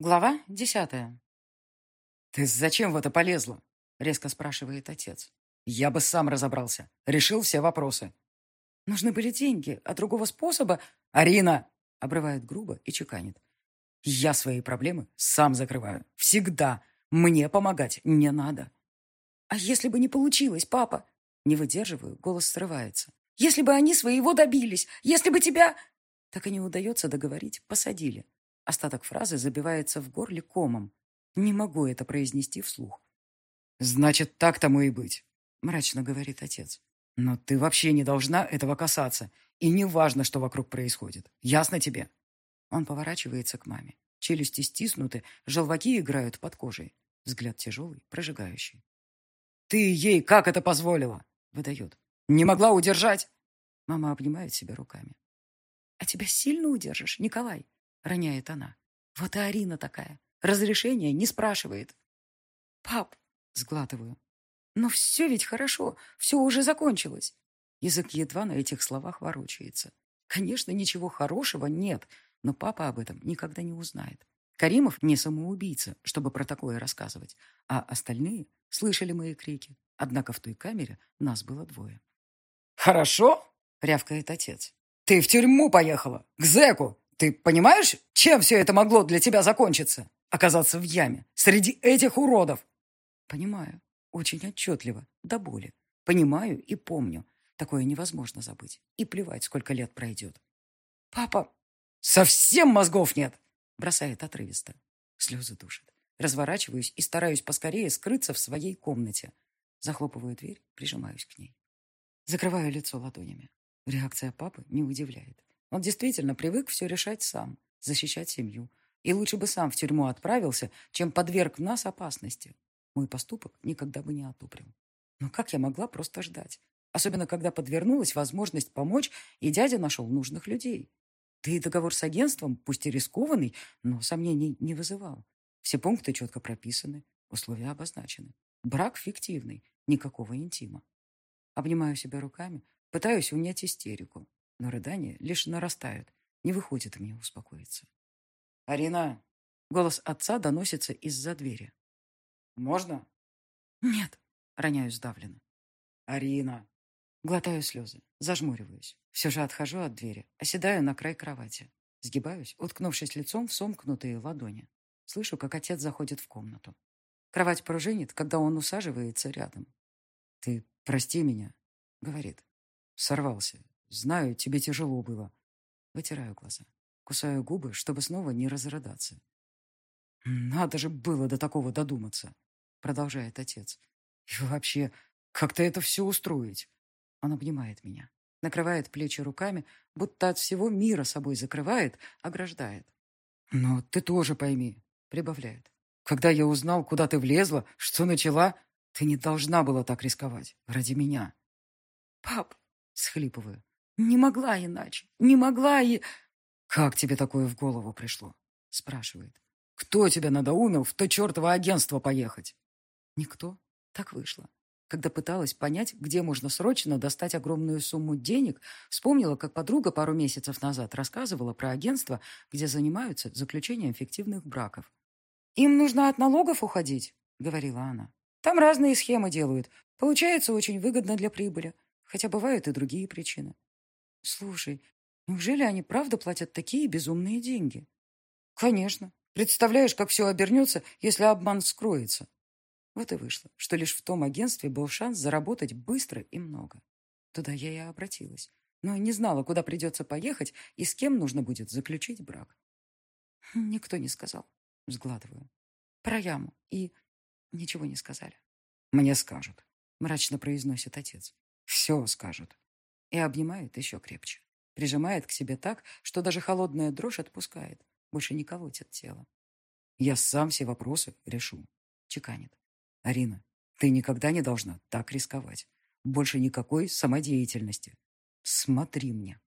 Глава десятая. «Ты зачем в это полезла?» — резко спрашивает отец. «Я бы сам разобрался. Решил все вопросы». «Нужны были деньги, а другого способа...» «Арина!» — обрывает грубо и чеканит. «Я свои проблемы сам закрываю. Всегда. Мне помогать не надо». «А если бы не получилось, папа?» Не выдерживаю, голос срывается. «Если бы они своего добились! Если бы тебя...» Так и не удается договорить, посадили. Остаток фразы забивается в горле комом. Не могу это произнести вслух. «Значит, так тому и быть», — мрачно говорит отец. «Но ты вообще не должна этого касаться. И не важно, что вокруг происходит. Ясно тебе?» Он поворачивается к маме. Челюсти стиснуты, желваки играют под кожей. Взгляд тяжелый, прожигающий. «Ты ей как это позволила?» — выдает. «Не могла удержать?» Мама обнимает себя руками. «А тебя сильно удержишь, Николай?» — роняет она. «Вот и Арина такая. Разрешения не спрашивает». «Пап!» — сглатываю. «Но все ведь хорошо. Все уже закончилось». Язык едва на этих словах ворочается. Конечно, ничего хорошего нет, но папа об этом никогда не узнает. Каримов не самоубийца, чтобы про такое рассказывать, а остальные слышали мои крики. Однако в той камере нас было двое. «Хорошо?» — рявкает отец. «Ты в тюрьму поехала, к зэку, ты понимаешь, чем все это могло для тебя закончиться? Оказаться в яме, среди этих уродов. Понимаю. Очень отчетливо, до боли. Понимаю и помню. Такое невозможно забыть. И плевать, сколько лет пройдет. Папа, совсем мозгов нет! Бросает отрывисто. Слезы душат. Разворачиваюсь и стараюсь поскорее скрыться в своей комнате. Захлопываю дверь, прижимаюсь к ней. Закрываю лицо ладонями. Реакция папы не удивляет. Он действительно привык все решать сам, защищать семью. И лучше бы сам в тюрьму отправился, чем подверг нас опасности. Мой поступок никогда бы не одобрил. Но как я могла просто ждать? Особенно, когда подвернулась возможность помочь, и дядя нашел нужных людей. Да и договор с агентством, пусть и рискованный, но сомнений не вызывал. Все пункты четко прописаны, условия обозначены. Брак фиктивный, никакого интима. Обнимаю себя руками, пытаюсь унять истерику но рыдания лишь нарастают. Не выходит мне успокоиться. «Арина!» Голос отца доносится из-за двери. «Можно?» «Нет», — роняю сдавленно. «Арина!» Глотаю слезы, зажмуриваюсь. Все же отхожу от двери, оседаю на край кровати. Сгибаюсь, уткнувшись лицом в сомкнутые ладони. Слышу, как отец заходит в комнату. Кровать пружинит, когда он усаживается рядом. «Ты прости меня», — говорит. «Сорвался. Знаю, тебе тяжело было. Вытираю глаза. Кусаю губы, чтобы снова не разрыдаться. «Надо же было до такого додуматься», — продолжает отец. «И вообще, как-то это все устроить?» Он обнимает меня, накрывает плечи руками, будто от всего мира собой закрывает, ограждает. «Но ты тоже пойми», — прибавляет. «Когда я узнал, куда ты влезла, что начала, ты не должна была так рисковать. Ради меня». «Пап», — схлипываю, не могла иначе. Не могла и... «Как тебе такое в голову пришло?» Спрашивает. «Кто тебя надоумил в то чертово агентство поехать?» Никто. Так вышло. Когда пыталась понять, где можно срочно достать огромную сумму денег, вспомнила, как подруга пару месяцев назад рассказывала про агентство, где занимаются заключением фиктивных браков. «Им нужно от налогов уходить», — говорила она. «Там разные схемы делают. Получается очень выгодно для прибыли. Хотя бывают и другие причины. Слушай, неужели они правда платят такие безумные деньги? Конечно. Представляешь, как все обернется, если обман скроется. Вот и вышло, что лишь в том агентстве был шанс заработать быстро и много. Туда я и обратилась, но не знала, куда придется поехать и с кем нужно будет заключить брак. Никто не сказал. Сгладываю. Про яму. И ничего не сказали. Мне скажут, мрачно произносит отец. Все скажут и обнимает еще крепче. Прижимает к себе так, что даже холодная дрожь отпускает. Больше не колотит тело. «Я сам все вопросы решу», — чеканит. «Арина, ты никогда не должна так рисковать. Больше никакой самодеятельности. Смотри мне».